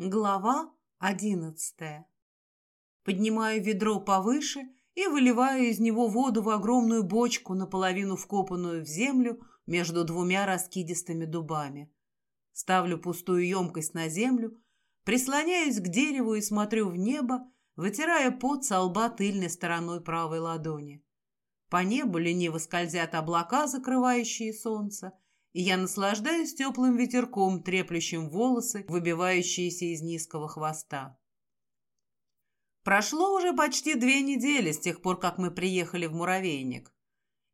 Глава одиннадцатая. Поднимаю ведро повыше и выливаю из него воду в огромную бочку, наполовину вкопанную в землю между двумя раскидистыми дубами. Ставлю пустую емкость на землю, прислоняюсь к дереву и смотрю в небо, вытирая пот со лба тыльной стороной правой ладони. По небу лениво скользят облака, закрывающие солнце, и я наслаждаюсь теплым ветерком, треплющим волосы, выбивающиеся из низкого хвоста. Прошло уже почти две недели с тех пор, как мы приехали в муравейник.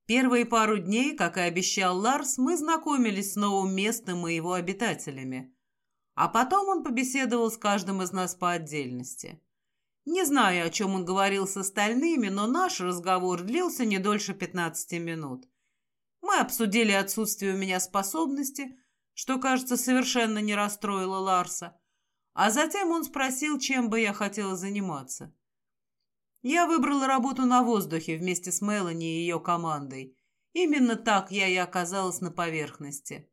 Первые пару дней, как и обещал Ларс, мы знакомились с новым местом и его обитателями. А потом он побеседовал с каждым из нас по отдельности. Не знаю, о чем он говорил с остальными, но наш разговор длился не дольше 15 минут. Мы обсудили отсутствие у меня способности, что, кажется, совершенно не расстроило Ларса. А затем он спросил, чем бы я хотела заниматься. Я выбрала работу на воздухе вместе с Мелани и ее командой. Именно так я и оказалась на поверхности.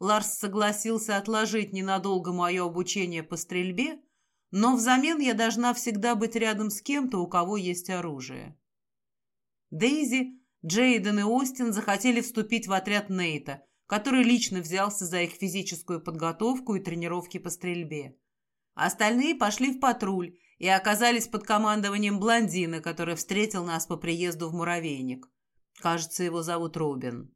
Ларс согласился отложить ненадолго мое обучение по стрельбе, но взамен я должна всегда быть рядом с кем-то, у кого есть оружие. Дейзи Джейден и Остин захотели вступить в отряд Нейта, который лично взялся за их физическую подготовку и тренировки по стрельбе. Остальные пошли в патруль и оказались под командованием блондина, который встретил нас по приезду в муравейник. Кажется, его зовут Робин.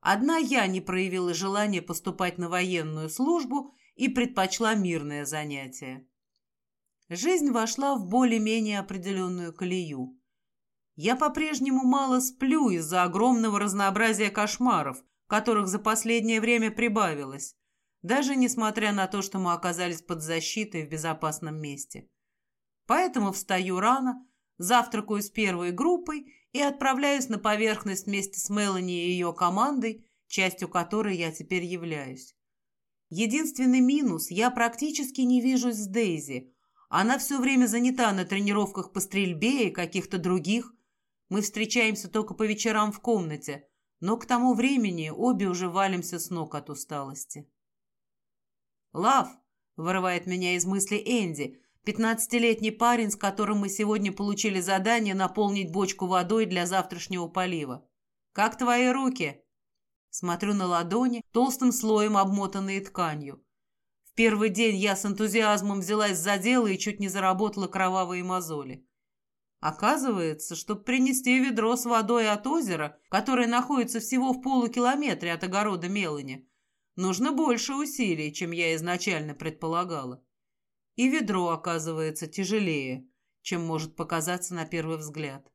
Одна я не проявила желания поступать на военную службу и предпочла мирное занятие. Жизнь вошла в более-менее определенную колею. Я по-прежнему мало сплю из-за огромного разнообразия кошмаров, которых за последнее время прибавилось, даже несмотря на то, что мы оказались под защитой в безопасном месте. Поэтому встаю рано, завтракаю с первой группой и отправляюсь на поверхность вместе с Мелани и ее командой, частью которой я теперь являюсь. Единственный минус – я практически не вижусь с Дейзи. Она все время занята на тренировках по стрельбе и каких-то других, мы встречаемся только по вечерам в комнате, но к тому времени обе уже валимся с ног от усталости. «Лав!» — вырывает меня из мысли Энди, пятнадцатилетний парень, с которым мы сегодня получили задание наполнить бочку водой для завтрашнего полива. «Как твои руки?» Смотрю на ладони, толстым слоем обмотанные тканью. В первый день я с энтузиазмом взялась за дело и чуть не заработала кровавые мозоли. Оказывается, чтобы принести ведро с водой от озера, которое находится всего в полукилометре от огорода Мелани, нужно больше усилий, чем я изначально предполагала. И ведро оказывается тяжелее, чем может показаться на первый взгляд.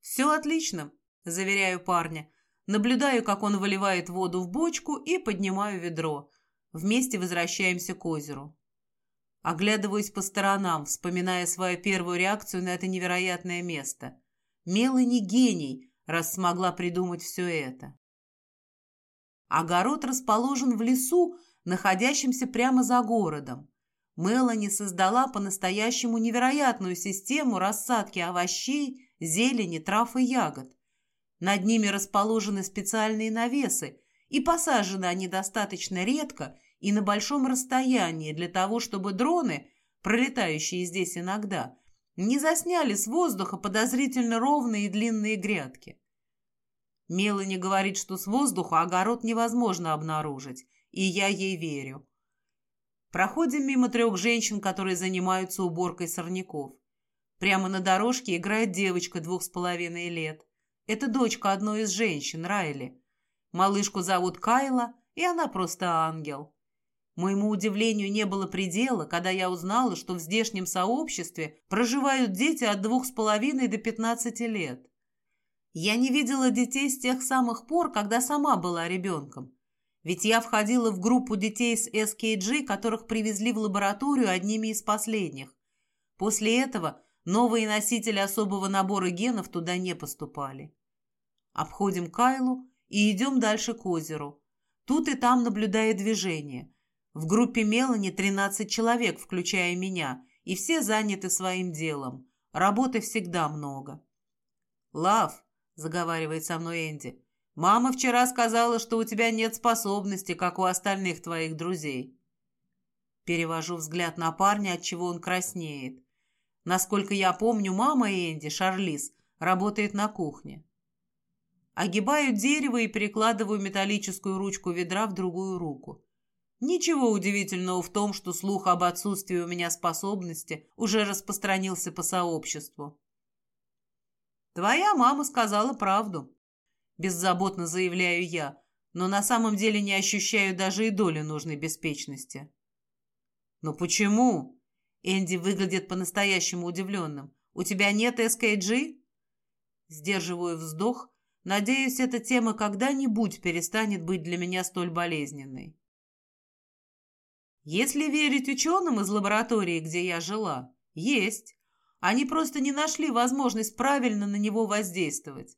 «Все отлично», — заверяю парня. Наблюдаю, как он выливает воду в бочку и поднимаю ведро. Вместе возвращаемся к озеру. Оглядываюсь по сторонам, вспоминая свою первую реакцию на это невероятное место. Мелани гений, раз смогла придумать все это. Огород расположен в лесу, находящемся прямо за городом. Мелани создала по-настоящему невероятную систему рассадки овощей, зелени, трав и ягод. Над ними расположены специальные навесы, и посажены они достаточно редко и на большом расстоянии для того, чтобы дроны, пролетающие здесь иногда, не засняли с воздуха подозрительно ровные и длинные грядки. Мелани говорит, что с воздуха огород невозможно обнаружить, и я ей верю. Проходим мимо трех женщин, которые занимаются уборкой сорняков. Прямо на дорожке играет девочка двух с половиной лет. Это дочка одной из женщин, Райли. Малышку зовут Кайла, и она просто ангел. Моему удивлению не было предела, когда я узнала, что в здешнем сообществе проживают дети от двух с половиной до пятнадцати лет. Я не видела детей с тех самых пор, когда сама была ребенком. Ведь я входила в группу детей с СКГ, которых привезли в лабораторию одними из последних. После этого новые носители особого набора генов туда не поступали. Обходим Кайлу и идем дальше к озеру. Тут и там наблюдая движение – в группе Мелани 13 человек, включая меня, и все заняты своим делом. Работы всегда много. «Лав», — заговаривает со мной Энди, — «мама вчера сказала, что у тебя нет способностей, как у остальных твоих друзей». Перевожу взгляд на парня, от чего он краснеет. Насколько я помню, мама Энди, Шарлиз, работает на кухне. Огибаю дерево и перекладываю металлическую ручку ведра в другую руку. Ничего удивительного в том, что слух об отсутствии у меня способности уже распространился по сообществу. «Твоя мама сказала правду», – беззаботно заявляю я, но на самом деле не ощущаю даже и доли нужной беспечности. «Но почему?» Энди выглядит по-настоящему удивленным. «У тебя нет СКГ?» Сдерживаю вздох. Надеюсь, эта тема когда-нибудь перестанет быть для меня столь болезненной. Если верить ученым из лаборатории, где я жила, есть. Они просто не нашли возможность правильно на него воздействовать.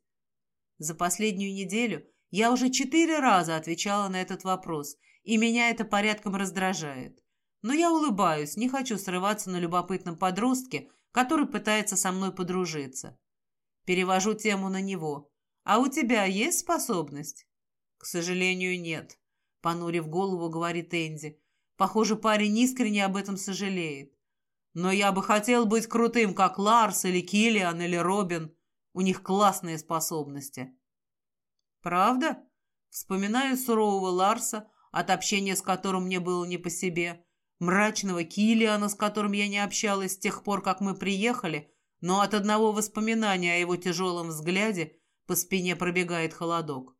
За последнюю неделю я уже четыре раза отвечала на этот вопрос, и меня это порядком раздражает. Но я улыбаюсь, не хочу срываться на любопытном подростке, который пытается со мной подружиться. Перевожу тему на него. «А у тебя есть способность?» «К сожалению, нет», — понурив голову, говорит Энди. Похоже, парень искренне об этом сожалеет. «Но я бы хотел быть крутым, как Ларс или Киллиан или Робин. У них классные способности». «Правда?» Вспоминаю сурового Ларса, от общения с которым мне было не по себе, мрачного Килиана, с которым я не общалась с тех пор, как мы приехали, но от одного воспоминания о его тяжелом взгляде по спине пробегает холодок.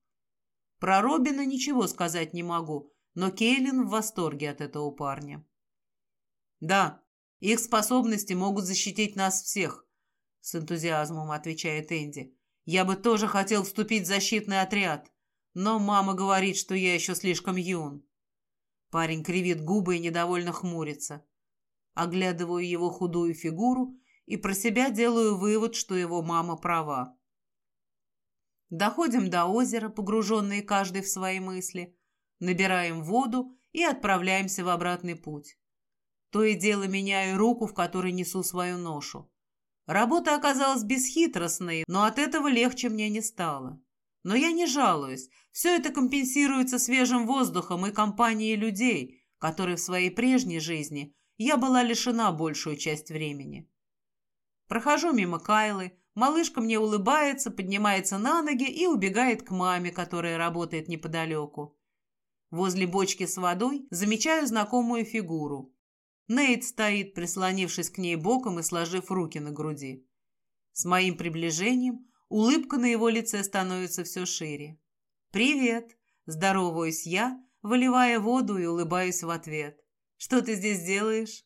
Про Робина ничего сказать не могу, но Кейлин в восторге от этого парня. «Да, их способности могут защитить нас всех», — с энтузиазмом отвечает Энди. «Я бы тоже хотел вступить в защитный отряд, но мама говорит, что я еще слишком юн». Парень кривит губы и недовольно хмурится. Оглядываю его худую фигуру и про себя делаю вывод, что его мама права. Доходим до озера, погруженные каждый в свои мысли, набираем воду и отправляемся в обратный путь. То и дело меняю руку, в которой несу свою ношу. Работа оказалась бесхитростной, но от этого легче мне не стало. Но я не жалуюсь. Все это компенсируется свежим воздухом и компанией людей, которые в своей прежней жизни я была лишена большую часть времени. Прохожу мимо Кайлы, малышка мне улыбается, поднимается на ноги и убегает к маме, которая работает неподалеку. Возле бочки с водой замечаю знакомую фигуру. Нейт стоит, прислонившись к ней боком и сложив руки на груди. С моим приближением Улыбка на его лице становится все шире. «Привет!» – здороваюсь я, выливая воду и улыбаюсь в ответ. «Что ты здесь делаешь?»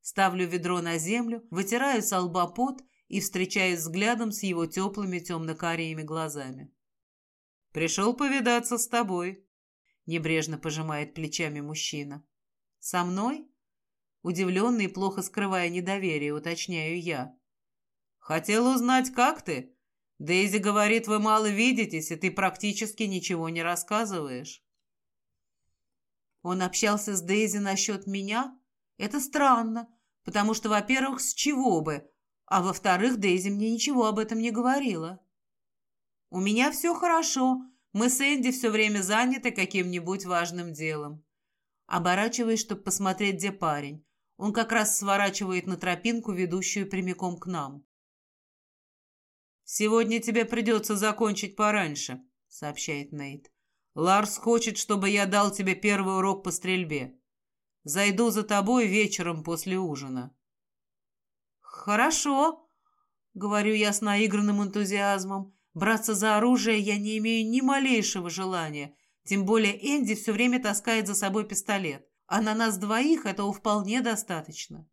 Ставлю ведро на землю, вытираю с лба пот и встречаюсь взглядом с его теплыми темно-карими глазами. «Пришел повидаться с тобой», – небрежно пожимает плечами мужчина. «Со мной?» Удивленный и плохо скрывая недоверие, уточняю я. «Хотел узнать, как ты?» Дейзи говорит, вы мало видитесь, и ты практически ничего не рассказываешь. Он общался с Дейзи насчет меня? Это странно, потому что, во-первых, с чего бы, а во-вторых, Дейзи мне ничего об этом не говорила. У меня все хорошо, мы с Энди все время заняты каким-нибудь важным делом. Оборачиваясь, чтобы посмотреть, где парень. Он как раз сворачивает на тропинку, ведущую прямиком к нам. «Сегодня тебе придется закончить пораньше», — сообщает Нейт. «Ларс хочет, чтобы я дал тебе первый урок по стрельбе. Зайду за тобой вечером после ужина». «Хорошо», — говорю я с наигранным энтузиазмом. «Браться за оружие я не имею ни малейшего желания, тем более Энди все время таскает за собой пистолет, а на нас двоих этого вполне достаточно».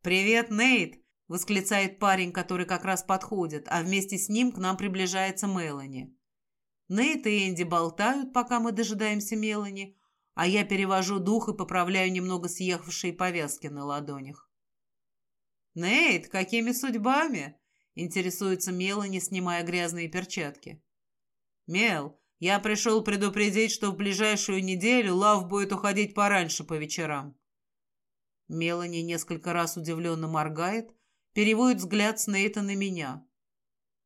«Привет, Нейт!» восклицает парень, который как раз подходит, а вместе с ним к нам приближается Мелани. Нейт и Энди болтают, пока мы дожидаемся Мелани, а я перевожу дух и поправляю немного съехавшие повязки на ладонях. «Нейт, какими судьбами?» – интересуется Мелани, снимая грязные перчатки. «Мел, я пришел предупредить, что в ближайшую неделю Лав будет уходить пораньше по вечерам». Мелани несколько раз удивленно моргает, переводит взгляд с Нейта на меня.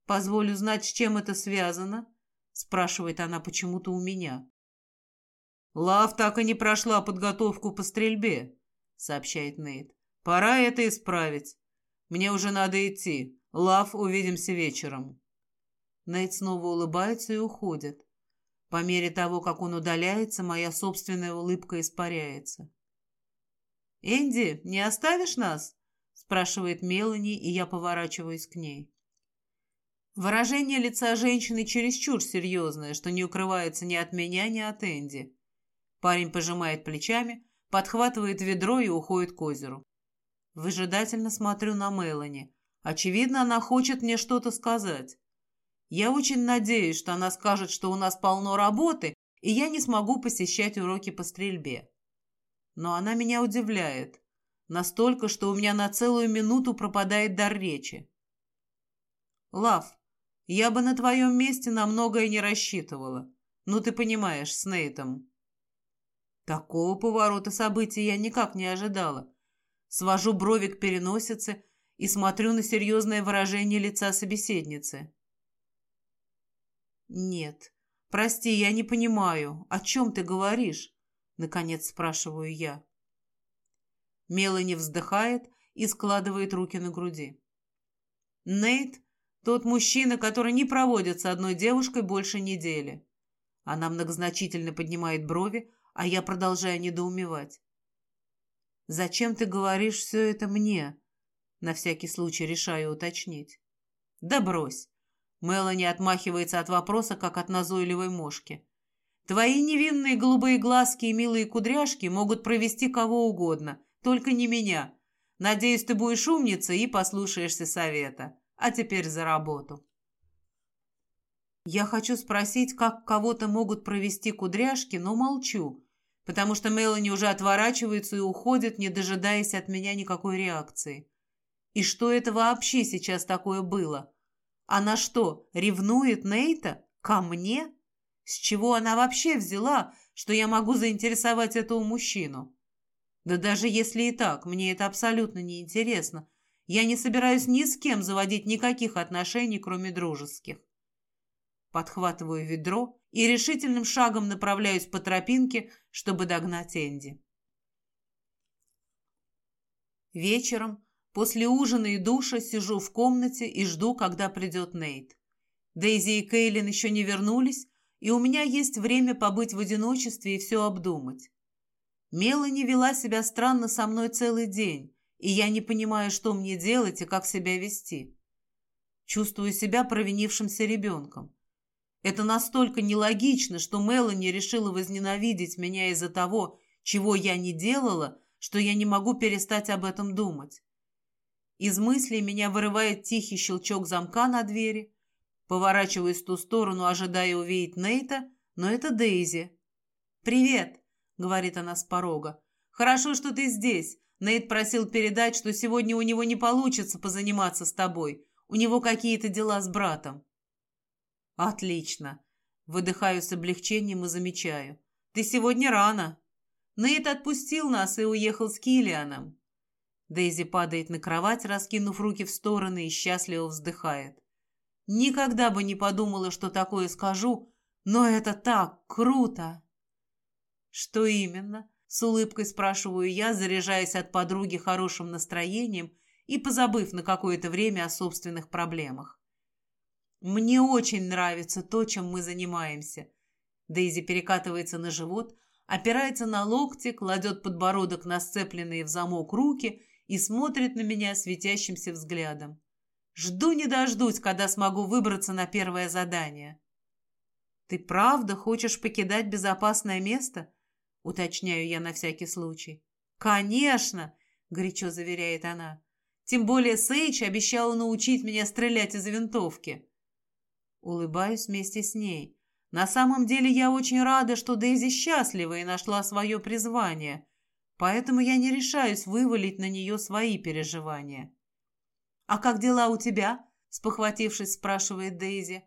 «Позволю знать, с чем это связано?» спрашивает она почему-то у меня. Лав так и не прошла подготовку по стрельбе. — сообщает Нейт. «Пора это исправить. Мне уже надо идти. Лав, увидимся вечером». Нейт снова улыбается и уходит. По мере того, как он удаляется, моя собственная улыбка испаряется. «Энди, не оставишь нас?» — спрашивает Мелани, и я поворачиваюсь к ней. Выражение лица женщины чересчур серьезное, что не укрывается ни от меня, ни от Энди. Парень пожимает плечами, подхватывает ведро и уходит к озеру. Выжидательно смотрю на Мелани. Очевидно, она хочет мне что-то сказать. Я очень надеюсь, что она скажет, что у нас полно работы, и я не смогу посещать уроки по стрельбе. Но она меня удивляет. Настолько, что у меня на целую минуту пропадает дар речи. Лав, я бы на твоем месте на многое не рассчитывала. Ну, ты понимаешь, с Нейтом. Такого поворота событий я никак не ожидала. Свожу брови к переносице и смотрю на серьезное выражение лица собеседницы. «Нет, прости, я не понимаю, о чем ты говоришь?» Наконец спрашиваю я. Мелани вздыхает и складывает руки на груди. Нейт тот мужчина, который не проводит с одной девушкой больше недели. Она многозначительно поднимает брови, а я продолжаю недоумевать. «Зачем ты говоришь все это мне?» На всякий случай решаю уточнить. «Да брось!» Мелани отмахивается от вопроса, как от назойливой мошки. «Твои невинные голубые глазки и милые кудряшки могут провести кого угодно, только не меня. Надеюсь, ты будешь умницей и послушаешься совета. А теперь за работу. Я хочу спросить, как кого-то могут провести кудряшки, но молчу, потому что Мелани уже отворачивается и уходит, не дожидаясь от меня никакой реакции. И что это вообще сейчас такое было? Она что, ревнует Нейта? Ко мне? С чего она вообще взяла, что я могу заинтересовать этого мужчину? Да даже если и так, мне это абсолютно неинтересно, я не собираюсь ни с кем заводить никаких отношений, кроме дружеских. Подхватываю ведро и решительным шагом направляюсь по тропинке, чтобы догнать Энди. Вечером, после ужина и душа, сижу в комнате и жду, когда придет Нейт. Дейзи и Кейлин еще не вернулись, и у меня есть время побыть в одиночестве и все обдумать. Мелани вела себя странно со мной целый день, и я не понимаю, что мне делать и как себя вести. Чувствую себя провинившимся ребенком. Это настолько нелогично, что Мелани решила возненавидеть меня из-за того, чего я не делала, что я не могу перестать об этом думать. Из мыслей меня вырывает тихий щелчок замка на двери. Поворачиваюсь в ту сторону, ожидая увидеть Нейта, но это Дейзи. «Привет», — говорит она с порога. «Хорошо, что ты здесь. Нейт просил передать, что сегодня у него не получится позаниматься с тобой. У него какие-то дела с братом. Отлично. Выдыхаю с облегчением и замечаю. Ты сегодня рано. Нейт отпустил нас и уехал с Киллианом. Дейзи падает на кровать, раскинув руки в стороны и счастливо вздыхает. Никогда бы не подумала, что такое скажу, но это так круто. Что именно? С улыбкой спрашиваю я, заряжаясь от подруги хорошим настроением и позабыв на какое-то время о собственных проблемах. «Мне очень нравится то, чем мы занимаемся». Дейзи перекатывается на живот, опирается на локти, кладет подбородок на сцепленные в замок руки и смотрит на меня светящимся взглядом. Жду не дождусь, когда смогу выбраться на первое задание. «Ты правда хочешь покидать безопасное место?» уточняю я на всякий случай. «Конечно!» — горячо заверяет она. «Тем более Сейдж обещала научить меня стрелять из винтовки». Улыбаюсь вместе с ней. На самом деле я очень рада, что Дейзи счастлива и нашла свое призвание, поэтому я не решаюсь вывалить на нее свои переживания. «А как дела у тебя?» — спохватившись, спрашивает Дейзи.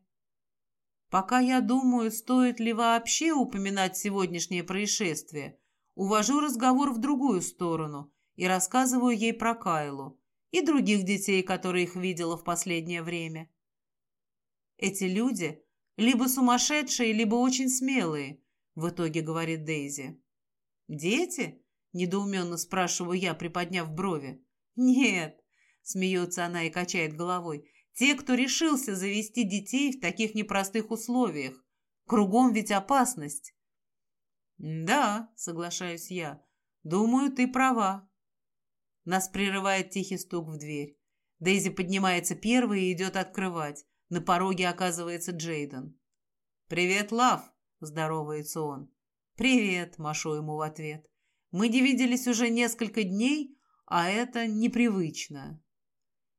Пока я думаю, стоит ли вообще упоминать сегодняшнее происшествие, увожу разговор в другую сторону и рассказываю ей про Кайлу и других детей, которые их видела в последнее время. Эти люди либо сумасшедшие, либо очень смелые, в итоге говорит Дейзи. Дети? Недоуменно спрашиваю я, приподняв брови. «Нет», — смеется она и качает головой, «те, кто решился завести детей в таких непростых условиях. Кругом ведь опасность». «Да», — соглашаюсь я, — «думаю, ты права». Нас прерывает тихий стук в дверь. Дейзи поднимается первой и идет открывать. На пороге оказывается Джейден. «Привет, Лав!» – здоровается он. «Привет!» – машу ему в ответ. «Мы не виделись уже несколько дней, а это непривычно».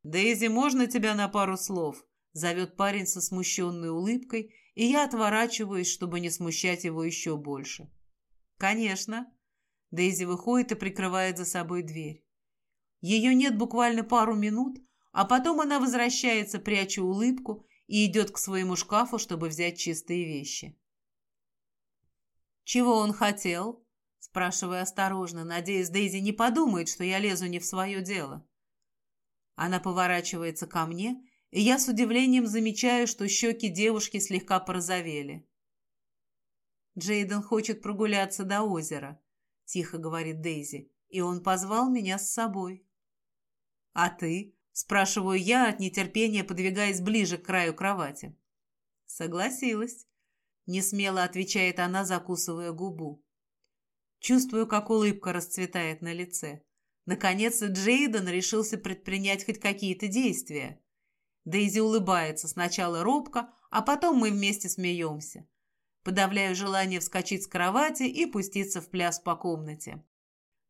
«Дейзи, можно тебя на пару слов?» – зовет парень со смущенной улыбкой, и я отворачиваюсь, чтобы не смущать его еще больше. «Конечно». Дейзи выходит и прикрывает за собой дверь. Ее нет буквально пару минут, а потом она возвращается, пряча улыбку, и идет к своему шкафу, чтобы взять чистые вещи. «Чего он хотел?» – спрашиваю осторожно, надеясь, Дейзи не подумает, что я лезу не в свое дело. Она поворачивается ко мне, и я с удивлением замечаю, что щеки девушки слегка порозовели. «Джейден хочет прогуляться до озера», – тихо говорит Дейзи, – «и он позвал меня с собой». «А ты?» – спрашиваю я от нетерпения, подвигаясь ближе к краю кровати. «Согласилась», – несмело отвечает она, закусывая губу. Чувствую, как улыбка расцветает на лице. Наконец-то Джейден решился предпринять хоть какие-то действия. Дейзи улыбается сначала робко, а потом мы вместе смеемся. Подавляю желание вскочить с кровати и пуститься в пляс по комнате.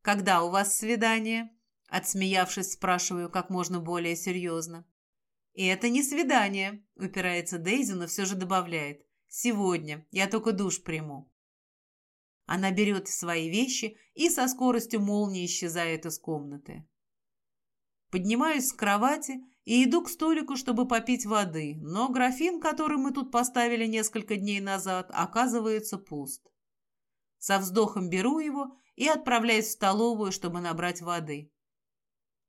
«Когда у вас свидание?» Отсмеявшись, спрашиваю как можно более серьезно. «И это не свидание», — упирается Дейзи, но все же добавляет. «Сегодня. Я только душ приму». Она берет свои вещи и со скоростью молнии исчезает из комнаты. Поднимаюсь с кровати и иду к столику, чтобы попить воды, но графин, который мы тут поставили несколько дней назад, оказывается пуст. Со вздохом беру его и отправляюсь в столовую, чтобы набрать воды.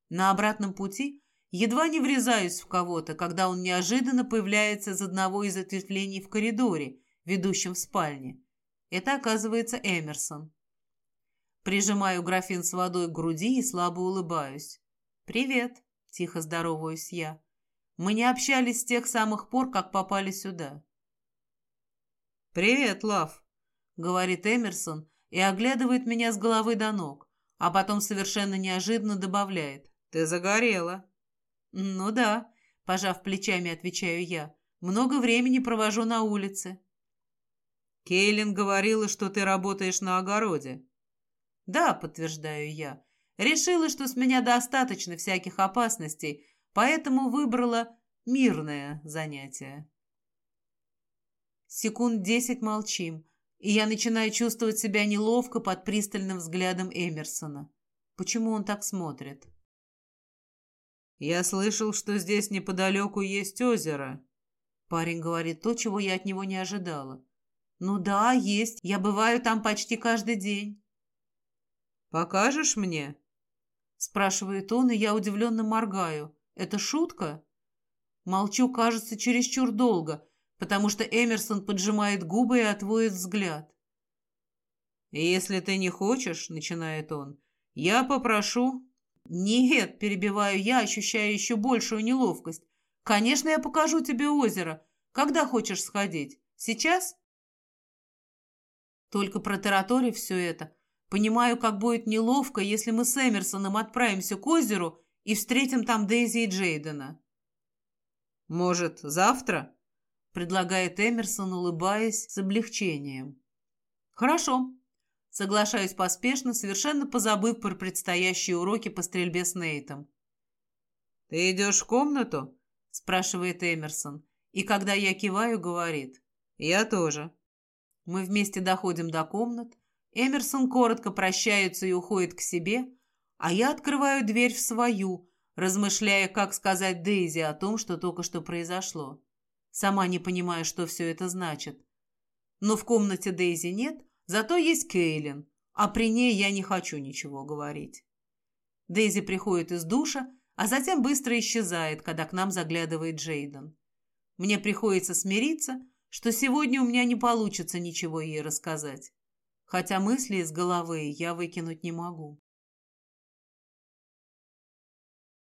На обратном пути едва не врезаюсь в кого-то, когда он неожиданно появляется из одного из ответвлений в коридоре, ведущем в спальне. Это оказывается Эмерсон. Прижимаю графин с водой к груди и слабо улыбаюсь. «Привет», — тихо здороваюсь я. «Мы не общались с тех самых пор, как попали сюда». «Привет, Лав», — говорит Эмерсон и оглядывает меня с головы до ног, а потом совершенно неожиданно добавляет. «Ты загорела». «Ну да», – пожав плечами, отвечаю я. «Много времени провожу на улице». «Кейлин говорила, что ты работаешь на огороде». «Да», – подтверждаю я. «Решила, что с меня достаточно всяких опасностей, поэтому выбрала мирное занятие». Секунд десять молчим, и я начинаю чувствовать себя неловко под пристальным взглядом Эмерсона. Почему он так смотрит? «Я слышал, что здесь неподалеку есть озеро». Парень говорит то, чего я от него не ожидала. «Ну да, есть. Я бываю там почти каждый день». «Покажешь мне?» Спрашивает он, и я удивленно моргаю. «Это шутка?» Молчу, кажется, чересчур долго, потому что Эмерсон поджимает губы и отводит взгляд. «Если ты не хочешь, — начинает он, — я попрошу, «Нет», – перебиваю я, ощущая еще большую неловкость. «Конечно, я покажу тебе озеро. Когда хочешь сходить? Сейчас?» Только протараторив все это, понимаю, как будет неловко, если мы с Эмерсоном отправимся к озеру и встретим там Дейзи и Джейдена. «Может, завтра?» – предлагает Эмерсон, улыбаясь с облегчением. «Хорошо», Соглашаюсь поспешно, совершенно позабыв про предстоящие уроки по стрельбе с Нейтом. «Ты идешь в комнату?» – спрашивает Эмерсон. И когда я киваю, говорит. «Я тоже». Мы вместе доходим до комнат. Эмерсон коротко прощается и уходит к себе, а я открываю дверь в свою, размышляя, как сказать Дейзи о том, что только что произошло. Сама не понимаю, что все это значит. Но в комнате Дейзи нет, Зато есть Кейлин, а при ней я не хочу ничего говорить. Дейзи приходит из душа, а затем быстро исчезает, когда к нам заглядывает Джейден. Мне приходится смириться, что сегодня у меня не получится ничего ей рассказать. хотя мысли из головы я выкинуть не могу.